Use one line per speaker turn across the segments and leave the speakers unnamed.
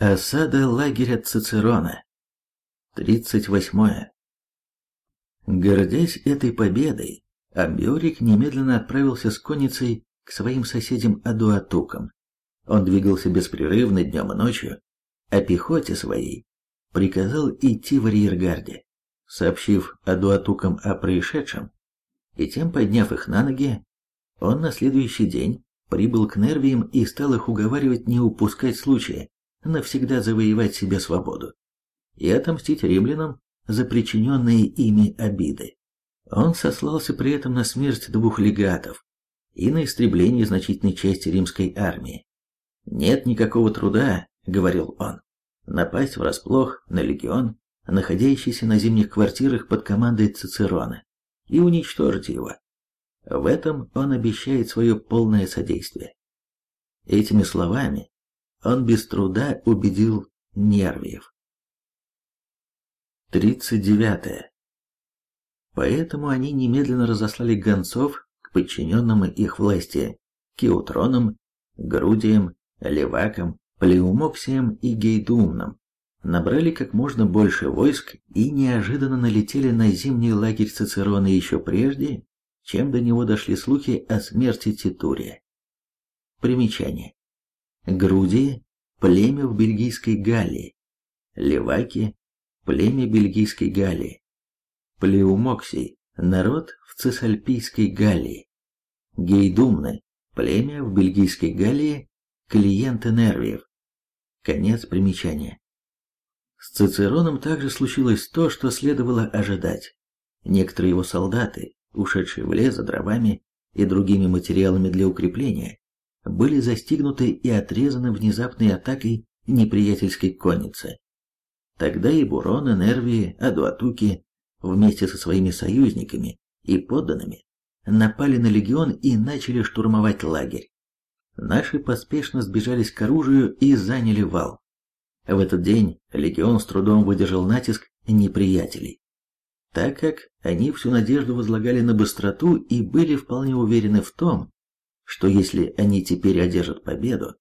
Осада лагеря Цицерона. 38. Гордясь этой победой, Амбиорик немедленно отправился с конницей к своим соседям-адуатукам. Он двигался беспрерывно днем и ночью, а пехоте своей приказал идти в арьергарде, сообщив адуатукам о происшедшем, и тем подняв их на ноги, он на следующий день прибыл к Нервиям и стал их уговаривать не упускать случая навсегда завоевать себе свободу и отомстить римлянам за причиненные ими обиды. Он сослался при этом на смерть двух легатов и на истребление значительной части римской армии. «Нет никакого труда», — говорил он, — «напасть врасплох на легион, находящийся на зимних квартирах под командой Цицерона, и уничтожить его. В этом он обещает свое полное содействие». Этими словами он без труда убедил Нервиев. 39. Поэтому они немедленно разослали гонцов к подчиненным их власти Киутронам, Грудиям, Левакам, Плеумоксиям и Гейдумнам, набрали как можно больше войск и неожиданно налетели на зимний лагерь Цицерона еще прежде, чем до него дошли слухи о смерти Титурия. Примечание. Грудии – племя в Бельгийской Галлии. Леваки – племя Бельгийской Галлии. Плеумоксий – народ в Цесальпийской Галлии. Гейдумны – племя в Бельгийской Галлии, клиенты Нервиев. Конец примечания. С Цицероном также случилось то, что следовало ожидать. Некоторые его солдаты, ушедшие в лес за дровами и другими материалами для укрепления, были застигнуты и отрезаны внезапной атакой неприятельской конницы. Тогда и Бурона, Нервии, Адуатуки вместе со своими союзниками и подданными напали на легион и начали штурмовать лагерь. Наши поспешно сбежались к оружию и заняли вал. В этот день легион с трудом выдержал натиск неприятелей, так как они всю надежду возлагали на быстроту и были вполне уверены в том, что если они теперь одержат победу,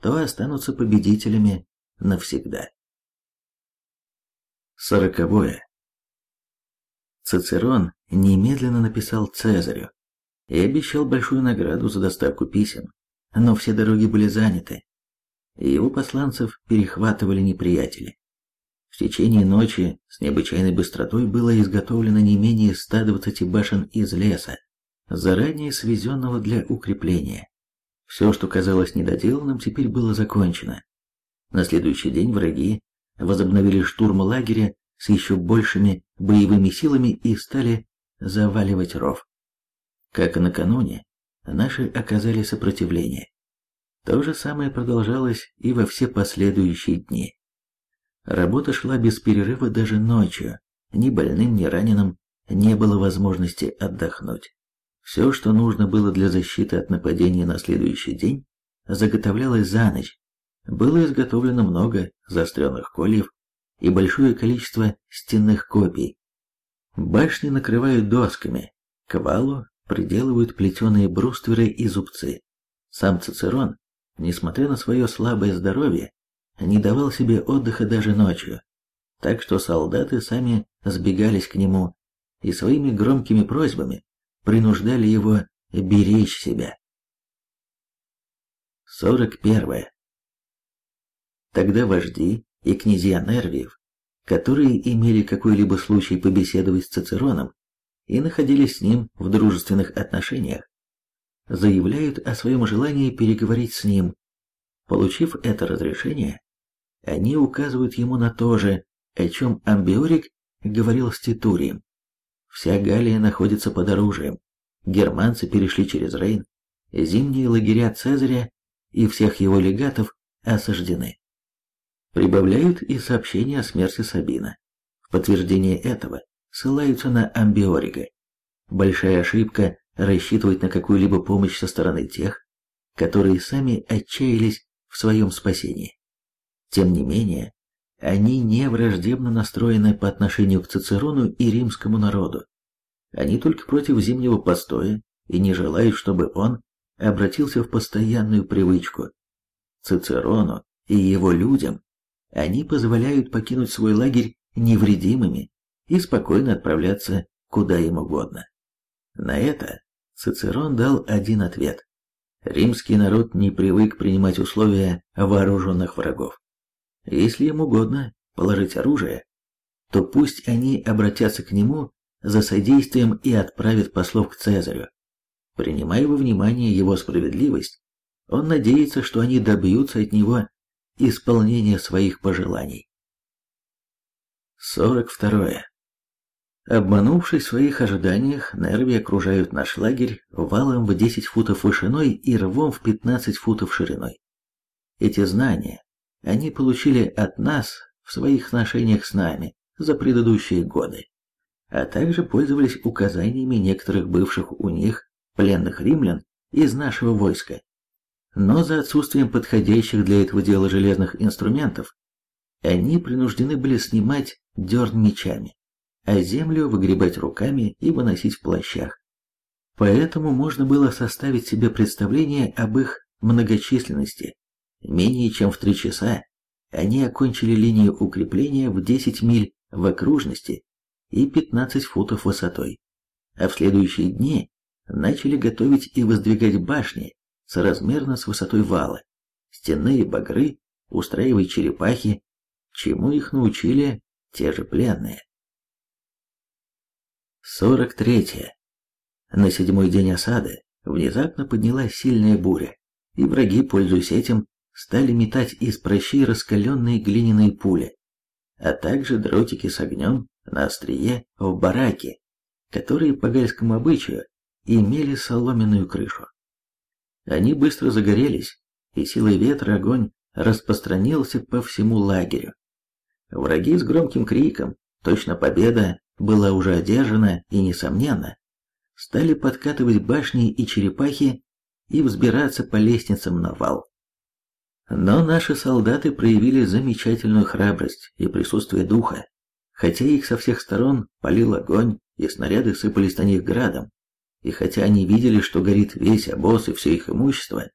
то останутся победителями навсегда. Сороковое. Цицерон немедленно написал Цезарю и обещал большую награду за доставку писем, но все дороги были заняты, и его посланцев перехватывали неприятели. В течение ночи с необычайной быстротой было изготовлено не менее 120 башен из леса, заранее свезенного для укрепления. Все, что казалось недоделанным, теперь было закончено. На следующий день враги возобновили штурм лагеря с еще большими боевыми силами и стали заваливать ров. Как и накануне, наши оказали сопротивление. То же самое продолжалось и во все последующие дни. Работа шла без перерыва даже ночью, ни больным, ни раненым не было возможности отдохнуть. Все, что нужно было для защиты от нападения на следующий день, заготовлялось за ночь. Было изготовлено много заостренных кольев и большое количество стенных копий. Башни накрывают досками, к валу приделывают плетеные брустверы и зубцы. Сам Цицерон, несмотря на свое слабое здоровье, не давал себе отдыха даже ночью, так что солдаты сами сбегались к нему и своими громкими просьбами принуждали его беречь себя. 41. Тогда вожди и князья Нервиев, которые имели какой-либо случай побеседовать с Цицероном и находились с ним в дружественных отношениях, заявляют о своем желании переговорить с ним. Получив это разрешение, они указывают ему на то же, о чем Амбиорик говорил с Титурием. Вся Галлия находится под оружием. Германцы перешли через Рейн. Зимние лагеря Цезаря и всех его легатов осаждены. Прибавляют и сообщения о смерти Сабина. В подтверждение этого ссылаются на Амбиорига. Большая ошибка рассчитывать на какую-либо помощь со стороны тех, которые сами отчаялись в своем спасении. Тем не менее, они не враждебно настроены по отношению к Цицерону и римскому народу. Они только против зимнего постоя и не желают, чтобы он обратился в постоянную привычку. Цицерону и его людям они позволяют покинуть свой лагерь невредимыми и спокойно отправляться куда им угодно. На это Цицерон дал один ответ. Римский народ не привык принимать условия вооруженных врагов. Если им угодно положить оружие, то пусть они обратятся к нему за содействием и отправят послов к Цезарю. Принимая во внимание его справедливость, он надеется, что они добьются от него исполнения своих пожеланий. 42. Обманувшись в своих ожиданиях, Нерви окружают наш лагерь валом в 10 футов вышиной и рвом в 15 футов шириной. Эти знания они получили от нас в своих отношениях с нами за предыдущие годы, а также пользовались указаниями некоторых бывших у них пленных римлян из нашего войска. Но за отсутствием подходящих для этого дела железных инструментов, они принуждены были снимать дерн мечами, а землю выгребать руками и выносить в плащах. Поэтому можно было составить себе представление об их многочисленности. Менее чем в три часа они окончили линию укрепления в 10 миль в окружности и 15 футов высотой, а в следующие дни начали готовить и воздвигать башни соразмерно с высотой вала, стенные багры, устраивать черепахи, чему их научили те же пленные. 43. На седьмой день осады внезапно поднялась сильная буря, и враги, пользуясь этим, стали метать из прощей раскаленные глиняные пули, а также дротики с огнем на острие в бараке, которые по гальскому обычаю имели соломенную крышу. Они быстро загорелись, и силой ветра огонь распространился по всему лагерю. Враги с громким криком, точно победа была уже одержана и несомненно, стали подкатывать башни и черепахи и взбираться по лестницам на вал. Но наши солдаты проявили замечательную храбрость и присутствие духа, хотя их со всех сторон палил огонь и снаряды сыпались на них градом, и хотя они видели, что горит весь обоз и все их имущество,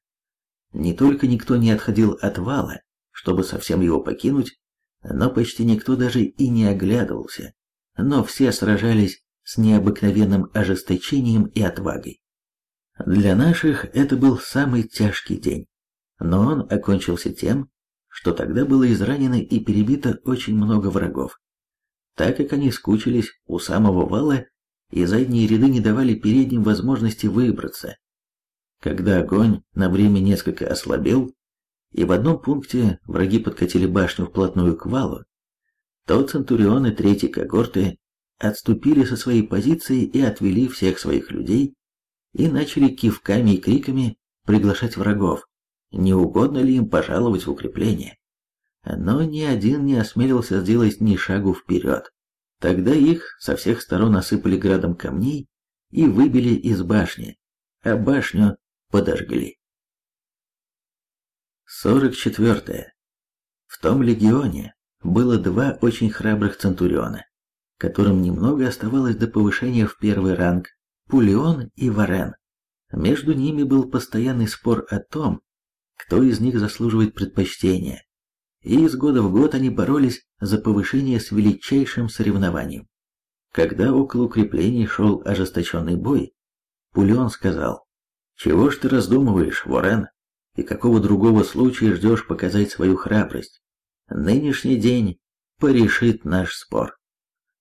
не только никто не отходил от вала, чтобы совсем его покинуть, но почти никто даже и не оглядывался, но все сражались с необыкновенным ожесточением и отвагой. Для наших это был самый тяжкий день но он окончился тем, что тогда было изранено и перебито очень много врагов. Так как они скучились у самого вала, и задние ряды не давали передним возможности выбраться. Когда огонь на время несколько ослабел, и в одном пункте враги подкатили башню вплотную к валу, то центурионы третьей когорты отступили со своей позиции и отвели всех своих людей и начали кивками и криками приглашать врагов, не угодно ли им пожаловать в укрепление. Но ни один не осмелился сделать ни шагу вперед. Тогда их со всех сторон осыпали градом камней и выбили из башни, а башню подожгли. 44. В том легионе было два очень храбрых центуриона, которым немного оставалось до повышения в первый ранг – Пулеон и Варен. Между ними был постоянный спор о том, кто из них заслуживает предпочтения, и из года в год они боролись за повышение с величайшим соревнованием. Когда около укреплений шел ожесточенный бой, Пулеон сказал, «Чего ж ты раздумываешь, Ворен, и какого другого случая ждешь показать свою храбрость? Нынешний день порешит наш спор».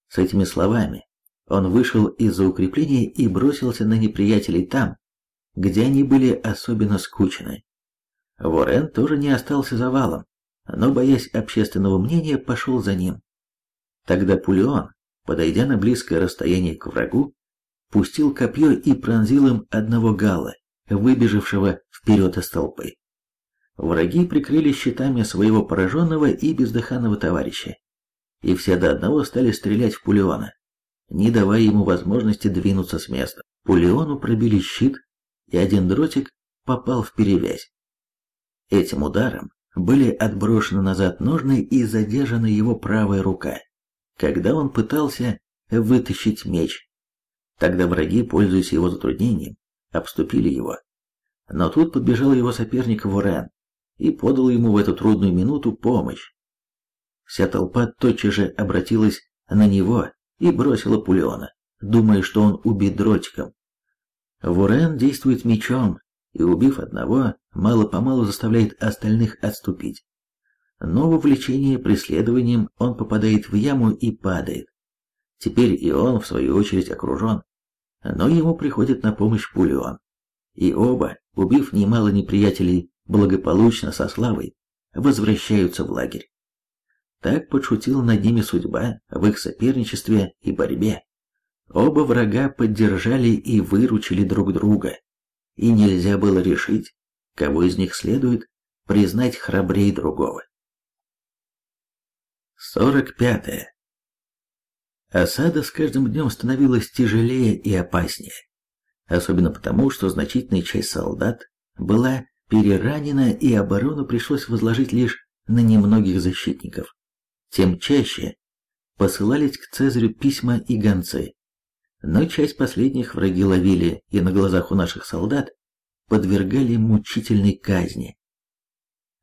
С этими словами он вышел из-за укрепления и бросился на неприятелей там, где они были особенно скучны. Ворен тоже не остался завалом, но, боясь общественного мнения, пошел за ним. Тогда Пулеон, подойдя на близкое расстояние к врагу, пустил копье и пронзил им одного гала, выбежавшего вперед из толпы. Враги прикрыли щитами своего пораженного и бездыханного товарища, и все до одного стали стрелять в Пулеона, не давая ему возможности двинуться с места. Пулеону пробили щит, и один дротик попал в перевязь. Этим ударом были отброшены назад ножны и задержана его правая рука, когда он пытался вытащить меч. Тогда враги, пользуясь его затруднением, обступили его. Но тут подбежал его соперник Ворен и подал ему в эту трудную минуту помощь. вся толпа тотчас же обратилась на него и бросила Пулеона, думая, что он убит дротиком. Вурен действует мечом, и, убив одного, мало-помалу заставляет остальных отступить. Но в увлечении преследованием он попадает в яму и падает. Теперь и он, в свою очередь, окружен. Но ему приходит на помощь Пулеон. И оба, убив немало неприятелей благополучно со славой, возвращаются в лагерь. Так подшутила над ними судьба в их соперничестве и борьбе. Оба врага поддержали и выручили друг друга, и нельзя было решить, кого из них следует признать храбрее другого. 45. Осада с каждым днем становилась тяжелее и опаснее, особенно потому, что значительная часть солдат была переранена и оборону пришлось возложить лишь на немногих защитников. Тем чаще посылались к Цезарю письма и гонцы, но часть последних враги ловили и на глазах у наших солдат подвергали мучительной казни.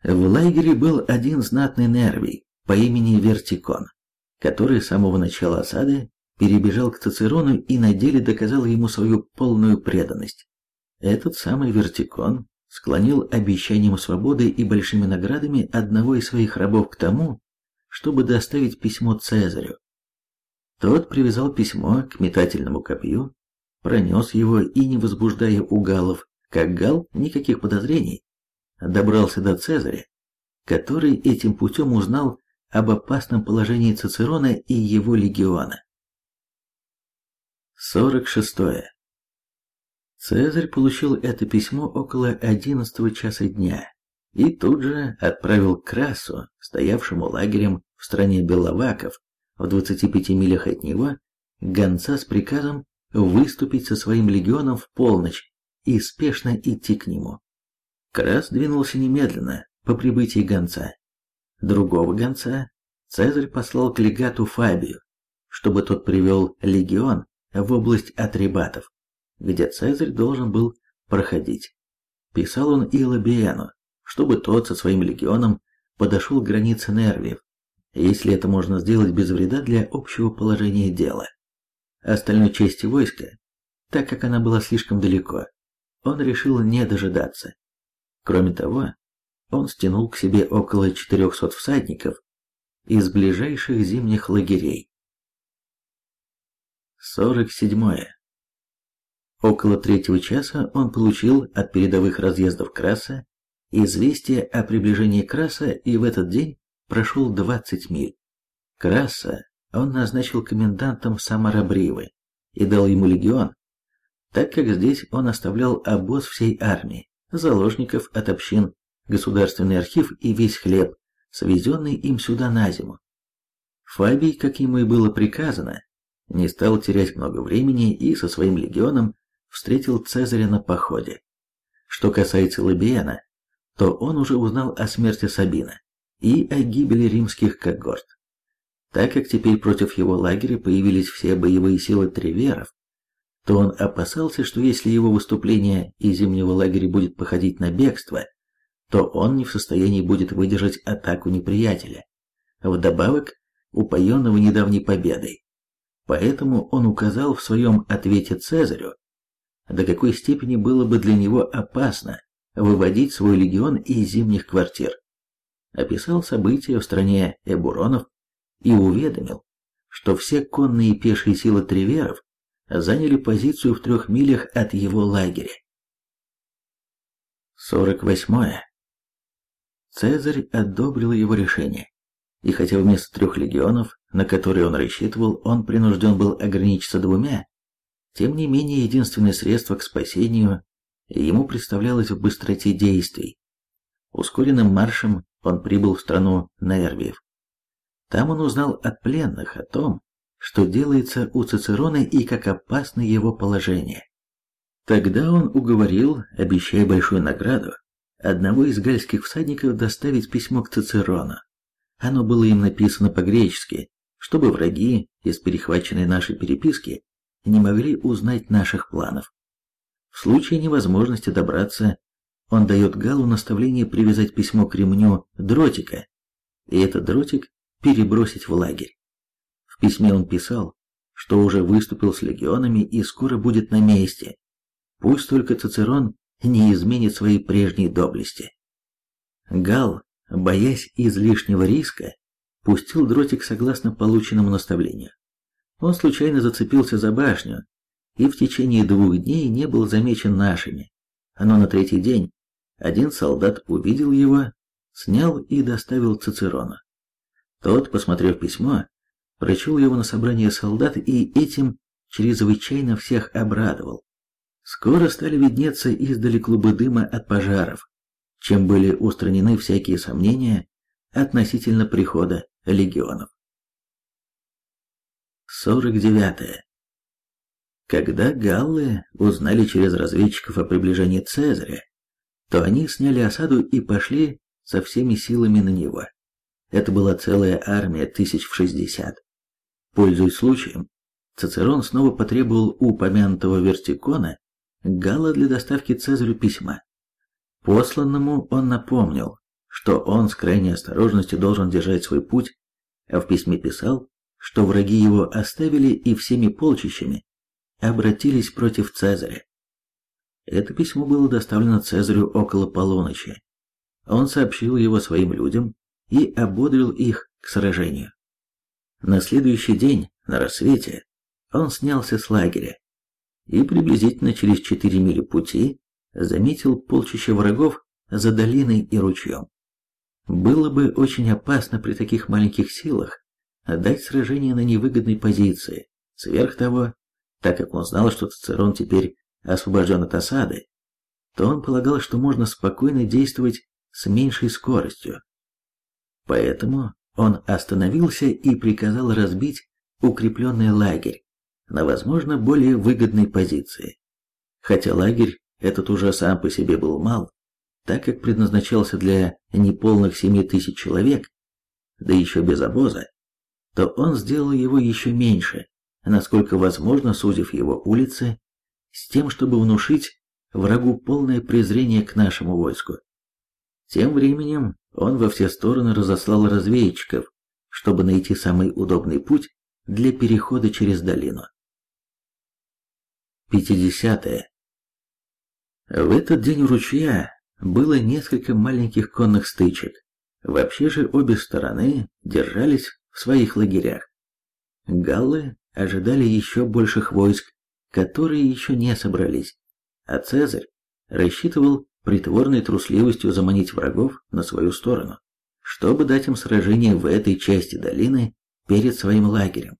В лагере был один знатный нервий по имени Вертикон, который с самого начала осады перебежал к Цицерону и на деле доказал ему свою полную преданность. Этот самый Вертикон склонил обещанием свободы и большими наградами одного из своих рабов к тому, чтобы доставить письмо Цезарю. Тот привязал письмо к метательному копью, пронес его и, не возбуждая у галов, как гал, никаких подозрений, добрался до Цезаря, который этим путем узнал об опасном положении Цицерона и его легиона. 46. Цезарь получил это письмо около 11 часа дня и тут же отправил Красу, стоявшему лагерем в стране Беловаков, в 25 милях от него, гонца с приказом выступить со своим легионом в полночь и спешно идти к нему. Крас двинулся немедленно по прибытии гонца. Другого гонца Цезарь послал к легату Фабию, чтобы тот привел легион в область Атрибатов, где Цезарь должен был проходить. Писал он и Лабиену, чтобы тот со своим легионом подошел к границе Нервиев, если это можно сделать без вреда для общего положения дела. Остальной части войска, так как она была слишком далеко, он решил не дожидаться. Кроме того, он стянул к себе около 400 всадников из ближайших зимних лагерей. 47. Около третьего часа он получил от передовых разъездов Краса известие о приближении Краса и в этот день прошел 20 миль. Краса он назначил комендантом Самарабривы и дал ему легион, так как здесь он оставлял обоз всей армии, заложников от общин, государственный архив и весь хлеб, свезенный им сюда на зиму. Фабий, как ему и было приказано, не стал терять много времени и со своим легионом встретил Цезаря на походе. Что касается Лабиена, то он уже узнал о смерти Сабина и о гибели римских когорт. Так как теперь против его лагеря появились все боевые силы Треверов, то он опасался, что если его выступление из зимнего лагеря будет походить на бегство, то он не в состоянии будет выдержать атаку неприятеля, вдобавок упоенного недавней победой. Поэтому он указал в своем ответе Цезарю, до какой степени было бы для него опасно выводить свой легион из зимних квартир. Описал события в стране Эбуронов и уведомил, что все конные и пешие силы Треверов заняли позицию в трех милях от его лагеря. 48. Цезарь одобрил его решение, и хотя вместо трех легионов, на которые он рассчитывал, он принужден был ограничиться двумя, тем не менее единственное средство к спасению ему представлялось в быстроте действий. Ускоренным маршем он прибыл в страну Нервиев. Там он узнал от пленных о том, что делается у Цицерона и как опасно его положение. Тогда он уговорил, обещая большую награду, одного из гальских всадников доставить письмо к Цицерону. Оно было им написано по-гречески, чтобы враги из перехваченной нашей переписки не могли узнать наших планов. В случае невозможности добраться, он дает Галу наставление привязать письмо к ремню дротика, и этот дротик перебросить в лагерь. В письме он писал, что уже выступил с легионами и скоро будет на месте. Пусть только Цицерон не изменит своей прежней доблести. Гал, боясь излишнего риска, пустил дротик согласно полученному наставлению. Он случайно зацепился за башню и в течение двух дней не был замечен нашими. Но на третий день один солдат увидел его, снял и доставил Цицерону. Тот, посмотрев письмо, прочел его на собрание солдат и этим чрезвычайно всех обрадовал. Скоро стали виднеться издали клубы дыма от пожаров, чем были устранены всякие сомнения относительно прихода легионов. 49. Когда галлы узнали через разведчиков о приближении Цезаря, то они сняли осаду и пошли со всеми силами на него. Это была целая армия тысяч в шестьдесят. Пользуясь случаем, Цицерон снова потребовал у упомянутого Вертикона Галла для доставки Цезарю письма. Посланному он напомнил, что он с крайней осторожностью должен держать свой путь, а в письме писал, что враги его оставили и всеми полчищами обратились против Цезаря. Это письмо было доставлено Цезарю около полуночи. Он сообщил его своим людям и ободрил их к сражению. На следующий день, на рассвете, он снялся с лагеря и приблизительно через четыре мили пути заметил полчища врагов за долиной и ручьем. Было бы очень опасно при таких маленьких силах дать сражение на невыгодной позиции. Сверх того, так как он знал, что Цицерон теперь освобожден от осады, то он полагал, что можно спокойно действовать с меньшей скоростью. Поэтому он остановился и приказал разбить укрепленный лагерь на, возможно, более выгодной позиции. Хотя лагерь этот уже сам по себе был мал, так как предназначался для неполных семи тысяч человек, да еще без обоза, то он сделал его еще меньше, насколько возможно, сузив его улицы, с тем, чтобы внушить врагу полное презрение к нашему войску. Тем временем он во все стороны разослал разведчиков, чтобы найти самый удобный путь для перехода через долину. 50. -е. В этот день у ручья было несколько маленьких конных стычек. Вообще же обе стороны держались в своих лагерях. Галлы ожидали еще больших войск, которые еще не собрались, а Цезарь рассчитывал притворной трусливостью заманить врагов на свою сторону, чтобы дать им сражение в этой части долины перед своим лагерем.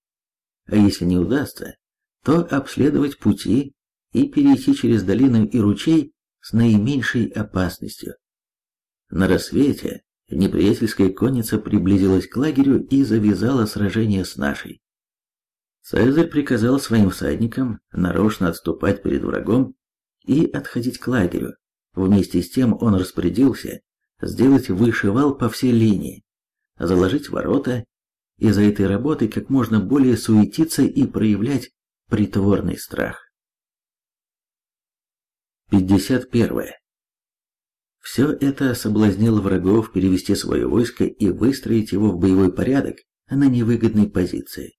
А если не удастся, то обследовать пути и перейти через долину и ручей с наименьшей опасностью. На рассвете неприятельская конница приблизилась к лагерю и завязала сражение с нашей. Цезарь приказал своим всадникам нарочно отступать перед врагом и отходить к лагерю. Вместе с тем он распорядился сделать вышивал по всей линии, заложить ворота и за этой работой как можно более суетиться и проявлять притворный страх. 51. Все это соблазнило врагов перевести свое войско и выстроить его в боевой порядок на невыгодной позиции.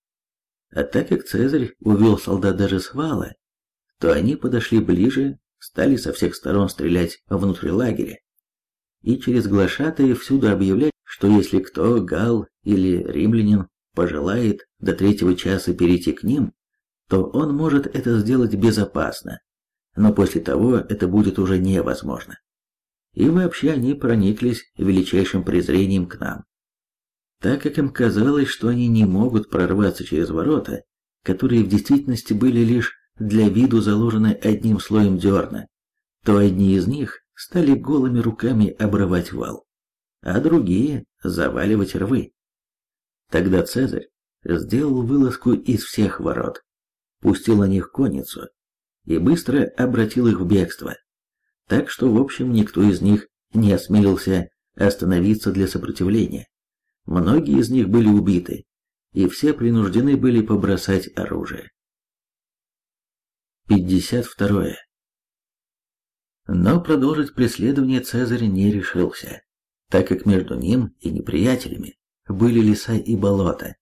А так как Цезарь увел солдат даже с вала, то они подошли ближе, стали со всех сторон стрелять внутрь лагеря и через глашатые всюду объявлять, что если кто, гал или римлянин, пожелает до третьего часа перейти к ним, то он может это сделать безопасно, но после того это будет уже невозможно. И вообще они прониклись величайшим презрением к нам. Так как им казалось, что они не могут прорваться через ворота, которые в действительности были лишь для виду заложены одним слоем дерна, то одни из них стали голыми руками обрывать вал, а другие заваливать рвы. Тогда Цезарь сделал вылазку из всех ворот, пустил на них конницу и быстро обратил их в бегство. Так что, в общем, никто из них не осмелился остановиться для сопротивления. Многие из них были убиты, и все принуждены были побросать оружие. 52. Но продолжить преследование Цезарь не решился, так как между ним и неприятелями были леса и болота.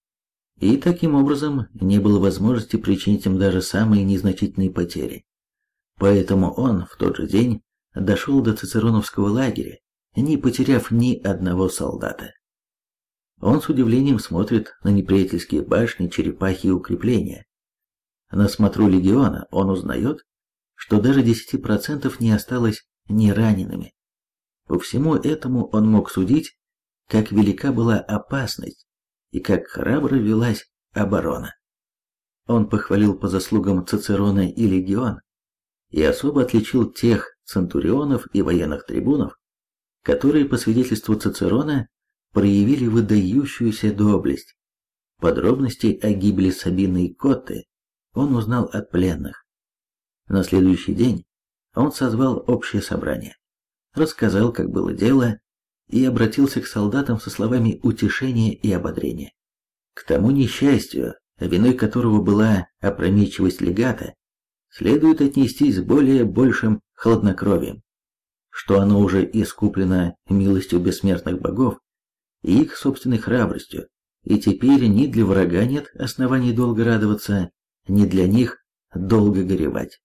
И таким образом не было возможности причинить им даже самые незначительные потери. Поэтому он в тот же день дошел до Цицероновского лагеря, не потеряв ни одного солдата. Он с удивлением смотрит на неприятельские башни, черепахи и укрепления. На смотру легиона он узнает, что даже 10% не осталось не ранеными. По всему этому он мог судить, как велика была опасность и как храбро велась оборона. Он похвалил по заслугам Цицерона и легион и особо отличил тех центурионов и военных трибунов, которые, по свидетельству Цицерона, проявили выдающуюся доблесть. Подробности о гибели Сабины и Котты он узнал от пленных. На следующий день он созвал общее собрание, рассказал, как было дело, и обратился к солдатам со словами утешения и ободрения. К тому несчастью, виной которого была опрометчивость легата, следует отнестись с более большим хладнокровием, что оно уже искуплено милостью бессмертных богов и их собственной храбростью, и теперь ни для врага нет оснований долго радоваться, ни для них долго горевать.